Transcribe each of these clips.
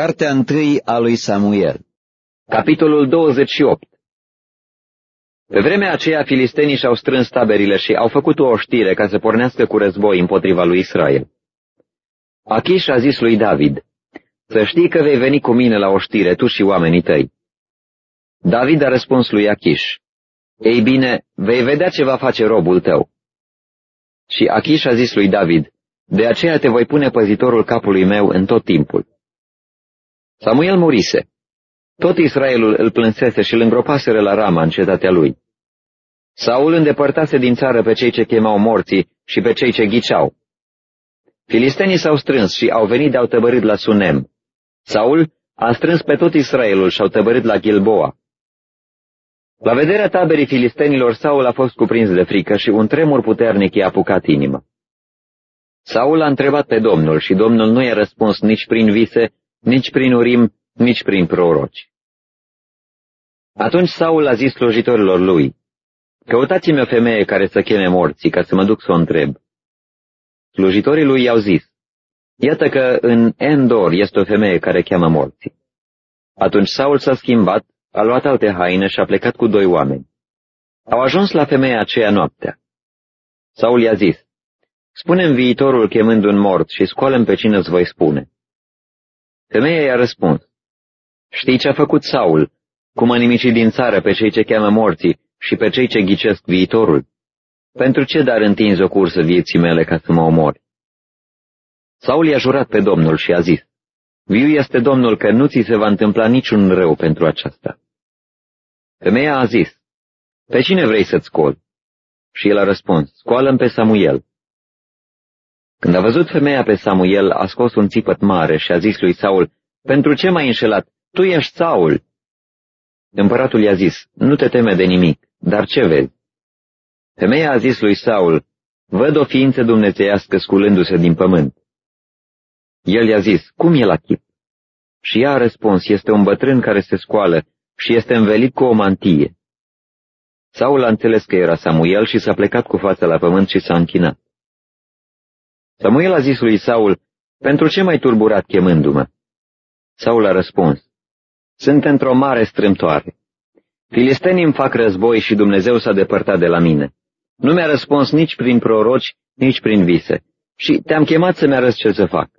Cartea întâi a lui Samuel Capitolul 28 Pe vremea aceea, filistenii și-au strâns taberile și au făcut o oștire ca să pornească cu război împotriva lui Israel. Achish a zis lui David, Să știi că vei veni cu mine la oștire, tu și oamenii tăi. David a răspuns lui Achish, Ei bine, vei vedea ce va face robul tău. Și Achish a zis lui David, De aceea te voi pune păzitorul capului meu în tot timpul. Samuel murise. Tot Israelul îl plânsese și îl îngropaseră la Rama în cetatea lui. Saul îndepărtase din țară pe cei ce chemau morții și pe cei ce ghiceau. Filistenii s-au strâns și au venit de-au tăbărit la Sunem. Saul a strâns pe tot Israelul și au tăbărit la Gilboa. La vederea taberii filistenilor, Saul a fost cuprins de frică și un tremur puternic i-a apucat inima. Saul a întrebat pe Domnul și Domnul nu i-a răspuns nici prin vise, nici prin urim, nici prin proroci. Atunci Saul a zis slujitorilor lui, Căutați-mi o femeie care să cheme morții, ca să mă duc să o întreb. Slujitorii lui i-au zis, Iată că în Endor este o femeie care cheamă morții. Atunci Saul s-a schimbat, a luat alte haine și a plecat cu doi oameni. Au ajuns la femeia aceea noaptea. Saul i-a zis, Spune-mi viitorul chemând un mort și scoală pe cine îți voi spune. Femeia i-a răspuns, Știi ce a făcut Saul, cum a nimicit din țară pe cei ce cheamă morții și pe cei ce ghicesc viitorul? Pentru ce dar întinzi o cursă vieții mele ca să mă omori? Saul i-a jurat pe Domnul și a zis, Viu este Domnul că nu ți se va întâmpla niciun rău pentru aceasta. Femeia a zis, Pe cine vrei să-ți scol? Și el a răspuns, scoală pe Samuel. Când a văzut femeia pe Samuel, a scos un țipăt mare și a zis lui Saul, Pentru ce m-ai înșelat? Tu ești Saul! Împăratul i-a zis, Nu te teme de nimic, dar ce vezi? Femeia a zis lui Saul, Văd o ființă dumnezeiască sculându-se din pământ. El i-a zis, Cum e la chip? Și ea a răspuns, Este un bătrân care se scoală și este învelit cu o mantie. Saul a înțeles că era Samuel și s-a plecat cu fața la pământ și s-a închinat. Samuel a zis lui Saul, Pentru ce mai turburat chemându-mă? Saul a răspuns, Sunt într-o mare strâmtoare. Filistenii îmi fac război și Dumnezeu s-a depărtat de la mine. Nu mi-a răspuns nici prin proroci, nici prin vise. Și te-am chemat să-mi arăți ce să fac.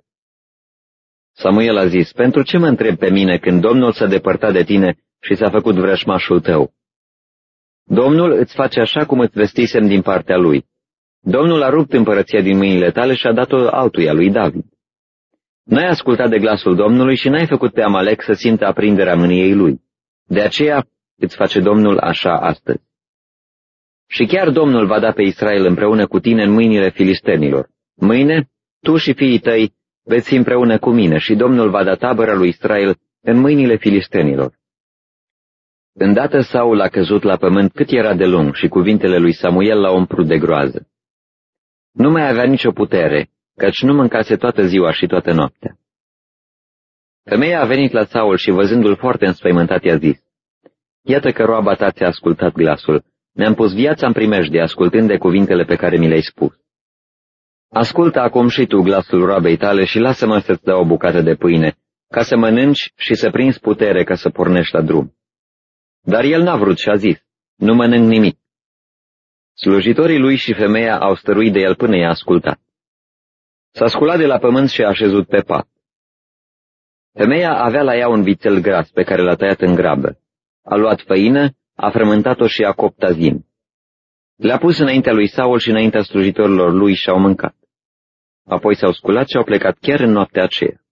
Samuel a zis, Pentru ce mă întreb pe mine când Domnul s-a depărtat de tine și s-a făcut vrășmașul tău? Domnul îți face așa cum îți vestisem din partea lui. Domnul a rupt împărăția din mâinile tale și a dat-o altuia lui David. N-ai ascultat de glasul Domnului și n-ai făcut pe Amalek să simtă aprinderea mâniei lui. De aceea îți face Domnul așa astăzi. Și chiar Domnul va da pe Israel împreună cu tine în mâinile filistenilor. Mâine, tu și fiii tăi veți fi împreună cu mine și Domnul va da tabăra lui Israel în mâinile filistenilor. Îndată Saul a căzut la pământ cât era de lung și cuvintele lui Samuel l-au umplut de groază. Nu mai avea nicio putere, căci nu mâncase toată ziua și toată noaptea. Femeia a venit la Saul și văzându-l foarte înspăimântat i-a zis, Iată că roaba ta ți-a ascultat glasul, mi-am pus viața în primejdie ascultând de cuvintele pe care mi le-ai spus. Ascultă acum și tu glasul roabei tale și lasă-mă să-ți dau o bucată de pâine, ca să mănânci și să prinzi putere ca să pornești la drum. Dar el n-a vrut și a zis, nu mănânc nimic. Slujitorii lui și femeia au stăruit de el până i-a ascultat. S-a sculat de la pământ și a așezut pe pat. Femeia avea la ea un vițel gras pe care l-a tăiat în grabă. A luat făină, a frământat-o și a copt azim. Le-a pus înaintea lui Saul și înaintea slujitorilor lui și au mâncat. Apoi s-au sculat și au plecat chiar în noaptea aceea.